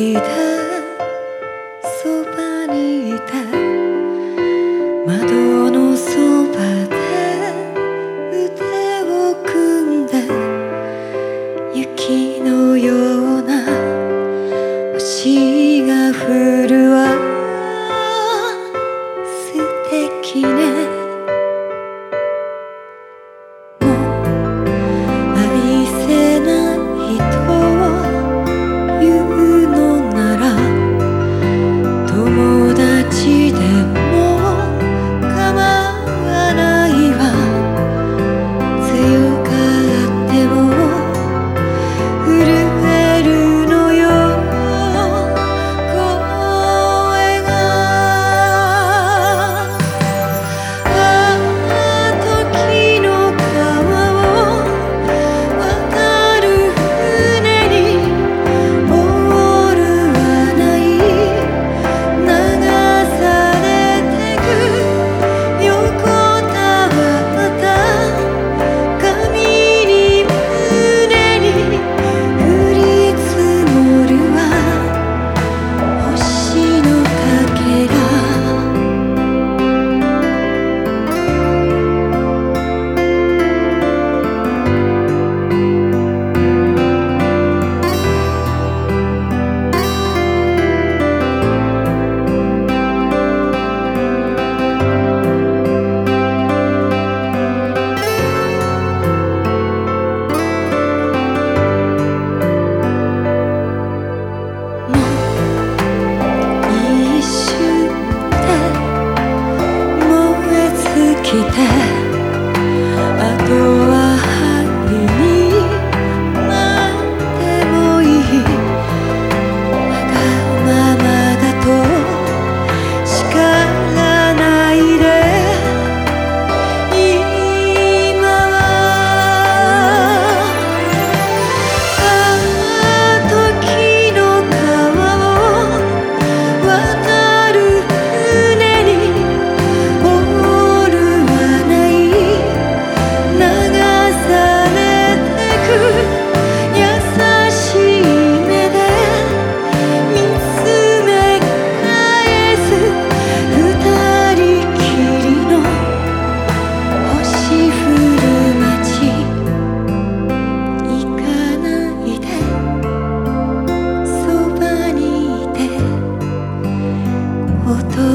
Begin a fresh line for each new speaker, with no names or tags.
そばにいた。窓のそばで腕を組んで。雪のような。星が降るわ。素敵ね。我的